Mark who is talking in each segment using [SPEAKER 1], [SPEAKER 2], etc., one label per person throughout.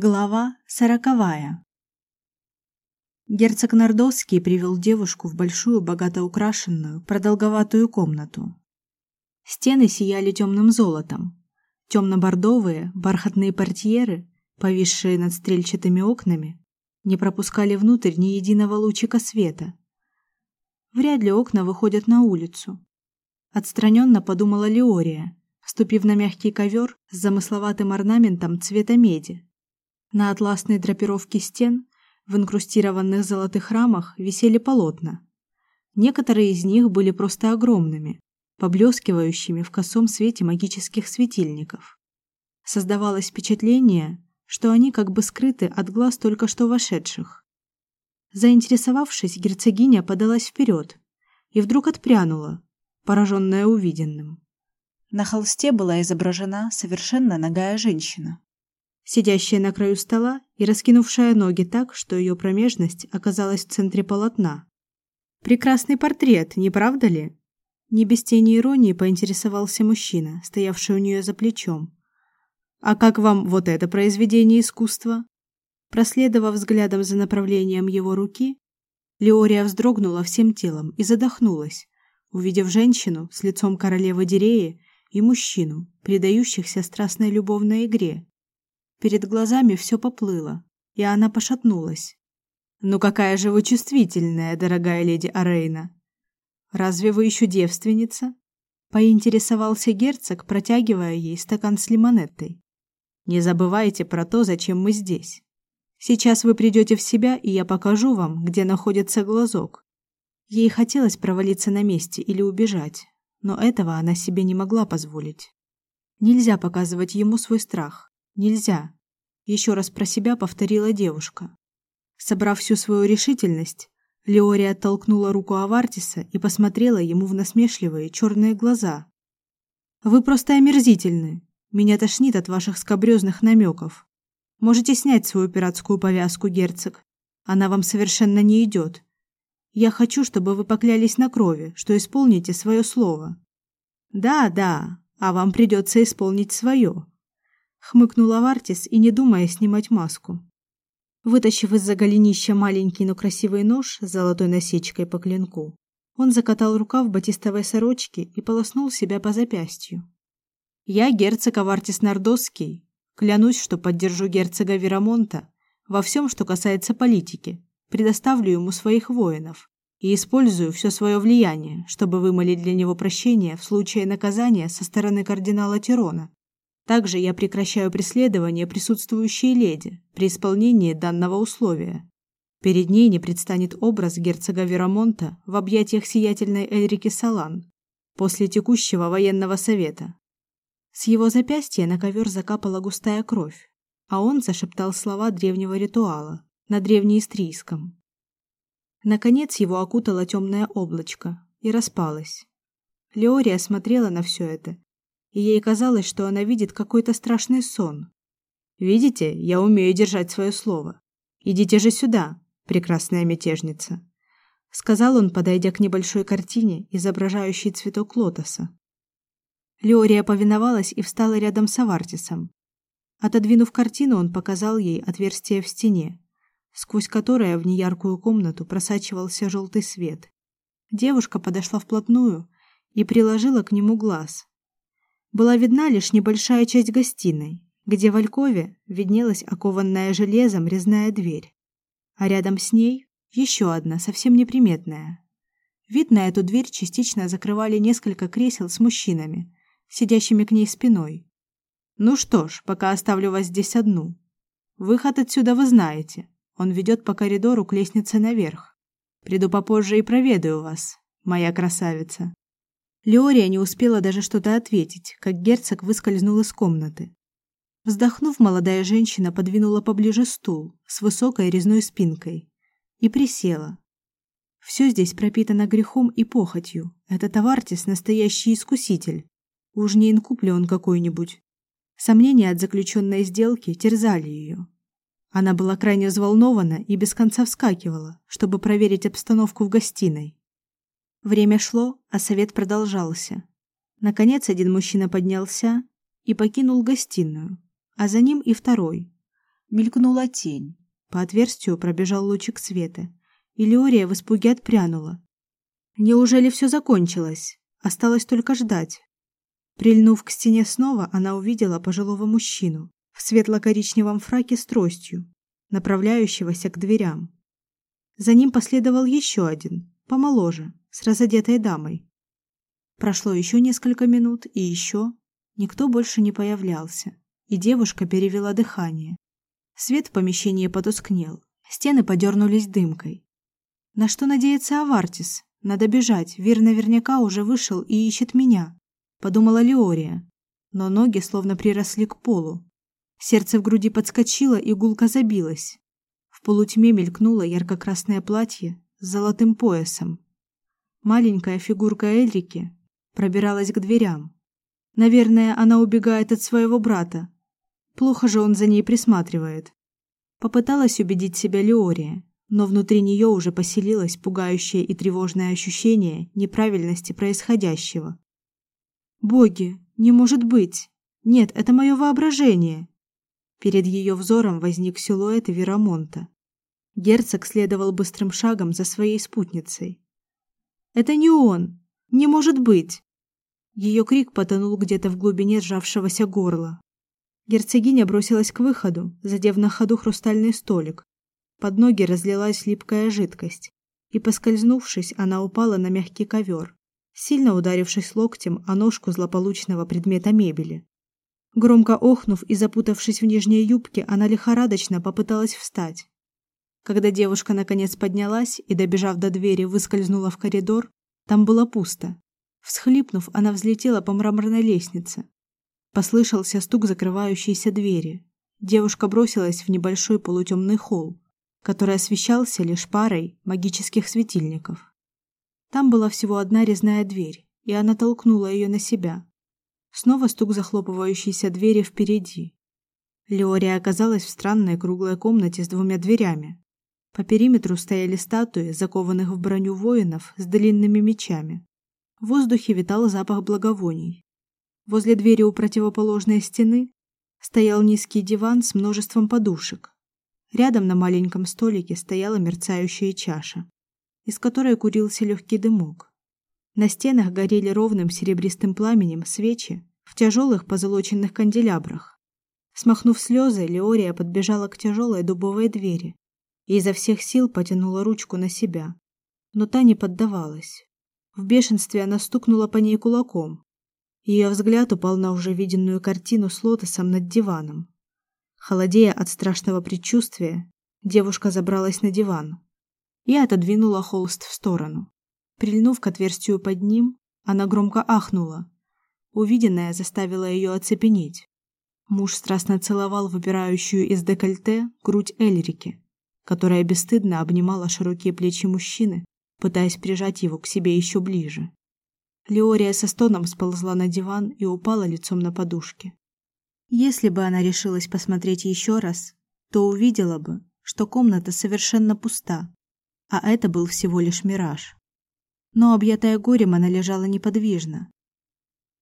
[SPEAKER 1] Глава сороковая. Герцог Нордовский привел девушку в большую, богато украшенную, продолговатую комнату. Стены сияли темным золотом. Темно-бордовые, бархатные портьеры, повисшие над стрельчатыми окнами, не пропускали внутрь ни единого лучика света. Вряд ли окна выходят на улицу. Отстраненно подумала Леория, ступив на мягкий ковер с замысловатым орнаментом цвета меди. На атласной драпировке стен в инкрустированных золотых рамах висели полотна. Некоторые из них были просто огромными, поблескивающими в косом свете магических светильников. Создавалось впечатление, что они как бы скрыты от глаз только что вошедших. Заинтересовавшись, герцогиня подалась вперед и вдруг отпрянула, пораженная увиденным. На холсте была изображена совершенно нагая женщина сидящая на краю стола и раскинувшая ноги так, что ее промежность оказалась в центре полотна. Прекрасный портрет, не правда ли? Не без тени иронии поинтересовался мужчина, стоявший у нее за плечом. А как вам вот это произведение искусства? Проследовав взглядом за направлением его руки, Леория вздрогнула всем телом и задохнулась, увидев женщину с лицом королевы Диреи и мужчину, предающихся страстной любовной игре. Перед глазами все поплыло, и она пошатнулась. «Ну какая же вы чувствительная, дорогая леди Арейна! Разве вы еще девственница?» Поинтересовался герцог, протягивая ей стакан с лимонеттой. «Не забывайте про то, зачем мы здесь. Сейчас вы придете в себя, и я покажу вам, где находится глазок». Ей хотелось провалиться на месте или убежать, но этого она себе не могла позволить. Нельзя показывать ему свой страх. Нельзя. Еще раз про себя повторила девушка. Собрав всю свою решительность, Леория оттолкнула руку Авартиса и посмотрела ему в насмешливые черные глаза. Вы просто омерзительны. Меня тошнит от ваших скабрёзных намеков. Можете снять свою пиратскую повязку, герцог. Она вам совершенно не идет. Я хочу, чтобы вы поклялись на крови, что исполните свое слово. Да, да, а вам придется исполнить свое хмыкнула Вартис и не думая снимать маску. Вытащив из-за голенища маленький, но красивый нож с золотой насечкой по клинку, он закатал рукав батистовой сорочки и полоснул себя по запястью. Я герцог Авартис Нордосский, клянусь, что поддержу герцога Верамонта во всем, что касается политики, предоставлю ему своих воинов и использую все свое влияние, чтобы вымолить для него прощение в случае наказания со стороны кардинала Тирона также я прекращаю преследование присутствующей леди при исполнении данного условия. Перед ней не предстанет образ герцога Верамонта в объятиях сиятельной Эльрики Салан после текущего военного совета. С его запястья на ковер закапала густая кровь, а он зашептал слова древнего ритуала на древнеистрийском. Наконец его окутало темное облачко и распалось. Леория смотрела на все это и ей казалось, что она видит какой-то страшный сон. Видите, я умею держать свое слово. Идите же сюда, прекрасная мятежница, сказал он, подойдя к небольшой картине, изображающей цветок лотоса. Леория повиновалась и встала рядом с Авартисом. Отодвинув картину, он показал ей отверстие в стене, сквозь которое в неяркую комнату просачивался желтый свет. Девушка подошла вплотную и приложила к нему глаз, была видна лишь небольшая часть гостиной, где в алькове виднелась окованная железом резная дверь, а рядом с ней еще одна, совсем неприметная. Вид на эту дверь частично закрывали несколько кресел с мужчинами, сидящими к ней спиной. Ну что ж, пока оставлю вас здесь одну. Выход отсюда вы знаете. Он ведет по коридору к лестнице наверх. Приду попозже и проведаю вас, моя красавица. Леория не успела даже что-то ответить, как герцог выскользнул из комнаты. Вздохнув, молодая женщина подвинула поближе стул с высокой резной спинкой и присела. Все здесь пропитано грехом и похотью. Этот Авартис настоящий искуситель. Уж не инкуб ли он какой-нибудь? Сомнения от заключенной сделки терзали ее. Она была крайне взволнована и без конца вскакивала, чтобы проверить обстановку в гостиной. Время шло, а совет продолжался. Наконец один мужчина поднялся и покинул гостиную, а за ним и второй. Мелькнула тень. По отверстию пробежал лучик света, и Леория в испуге отпрянула. Неужели все закончилось? Осталось только ждать. Прильнув к стене снова, она увидела пожилого мужчину в светло-коричневом фраке с тростью, направляющегося к дверям. За ним последовал еще один, помоложе, с разодетой дамой. Прошло еще несколько минут, и еще никто больше не появлялся, и девушка перевела дыхание. Свет в помещении потускнел, стены подернулись дымкой. На что надеется Авартис? Надо бежать, Вир наверняка уже вышел и ищет меня, подумала Леория, но ноги словно приросли к полу. Сердце в груди подскочило и гулко забилось. В полутьме мелькнуло ярко-красное платье с золотым поясом. Маленькая фигурка Эльрики пробиралась к дверям. Наверное, она убегает от своего брата, Плохо же он за ней присматривает. Попыталась убедить себя Леория, но внутри нее уже поселилось пугающее и тревожное ощущение неправильности происходящего. Боги, не может быть. Нет, это мое воображение. Перед ее взором возник силуэт Верамонта. Герцог следовал быстрым шагом за своей спутницей. Это не он. Не может быть. Ее крик потонул где-то в глубине сжавшегося горла. Герцогиня бросилась к выходу, задев на ходу хрустальный столик. Под ноги разлилась липкая жидкость, и поскользнувшись, она упала на мягкий ковер, сильно ударившись локтем о ножку злополучного предмета мебели. Громко охнув и запутавшись в нижней юбке, она лихорадочно попыталась встать. Когда девушка наконец поднялась и, добежав до двери, выскользнула в коридор, там было пусто. Всхлипнув, она взлетела по мраморной лестнице, Послышался стук закрывающейся двери. Девушка бросилась в небольшой полутемный холл, который освещался лишь парой магических светильников. Там была всего одна резная дверь, и она толкнула ее на себя. Снова стук захлопывающейся двери впереди. Леория оказалась в странной круглой комнате с двумя дверями. По периметру стояли статуи, закованных в броню воинов с длинными мечами. В воздухе витал запах благовоний. Возле двери у противоположной стены стоял низкий диван с множеством подушек. Рядом на маленьком столике стояла мерцающая чаша, из которой курился легкий дымок. На стенах горели ровным серебристым пламенем свечи в тяжелых позолоченных канделябрах. Смахнув слезы, Леория подбежала к тяжелой дубовой двери и изо всех сил потянула ручку на себя, но та не поддавалась. В бешенстве она стукнула по ней кулаком, ее взгляд упал на уже виденную картину с лотосом над диваном. Холодея от страшного предчувствия, девушка забралась на диван и отодвинула холст в сторону. Прильнув к отверстию под ним, она громко ахнула. Увиденное заставило ее оцепенеть. Муж страстно целовал выпирающую из декольте грудь Эльрики, которая бесстыдно обнимала широкие плечи мужчины, пытаясь прижать его к себе еще ближе. Леория со стоном сползла на диван и упала лицом на подушки. Если бы она решилась посмотреть еще раз, то увидела бы, что комната совершенно пуста, а это был всего лишь мираж. Но объятая горем, она лежала неподвижно.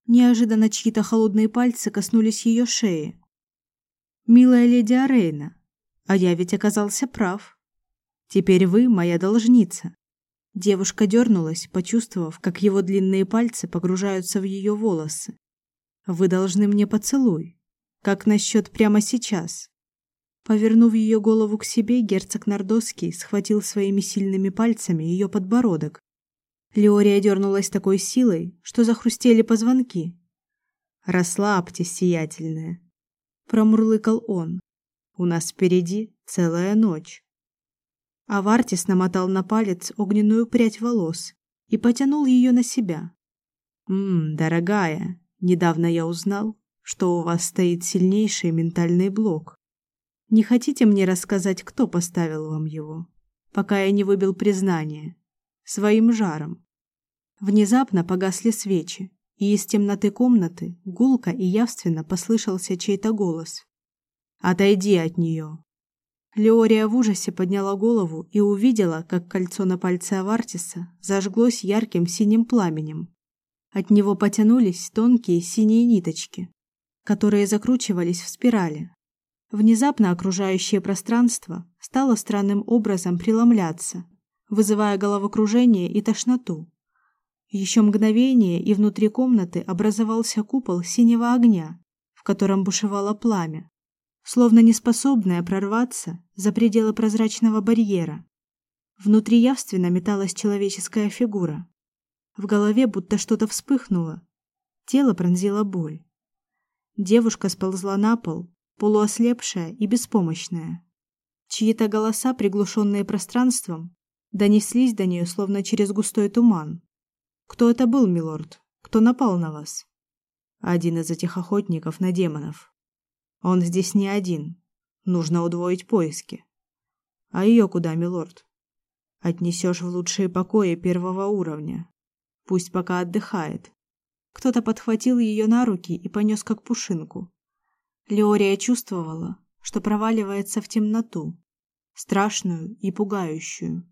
[SPEAKER 1] Неожиданно чьи-то холодные пальцы коснулись ее шеи. Милая леди Арейна, а я ведь оказался прав. Теперь вы моя должница. Девушка дернулась, почувствовав, как его длинные пальцы погружаются в ее волосы. Вы должны мне поцелуй. Как насчет прямо сейчас? Повернув ее голову к себе, герцог Нордоский схватил своими сильными пальцами ее подбородок. Леория дернулась такой силой, что захрустели позвонки. Расслабьтесь, сиятельная, промурлыкал он. У нас впереди целая ночь. Авартис намотал на палец огненную прядь волос и потянул ее на себя. «Ммм, дорогая, недавно я узнал, что у вас стоит сильнейший ментальный блок. Не хотите мне рассказать, кто поставил вам его, пока я не выбил признание своим жаром?» Внезапно погасли свечи, и из темноты комнаты гулко и явственно послышался чей-то голос. «Отойди от нее!» Леория в ужасе подняла голову и увидела, как кольцо на пальце Авартиса зажглось ярким синим пламенем. От него потянулись тонкие синие ниточки, которые закручивались в спирали. Внезапно окружающее пространство стало странным образом преломляться, вызывая головокружение и тошноту. Еще мгновение, и внутри комнаты образовался купол синего огня, в котором бушевало пламя, словно неспособное прорваться за пределы прозрачного барьера. Внутри явственно металась человеческая фигура. В голове будто что-то вспыхнуло. Тело пронзила боль. Девушка сползла на пол, полуослепшая и беспомощная. Чьи-то голоса, приглушенные пространством, донеслись до нее словно через густой туман. Кто это был, милорд? Кто напал на вас? Один из этих охотников на демонов. Он здесь не один. Нужно удвоить поиски. А ее куда, милорд? Отнесешь в лучшие покои первого уровня. Пусть пока отдыхает. Кто-то подхватил ее на руки и понес как пушинку. Леория чувствовала, что проваливается в темноту, страшную и пугающую.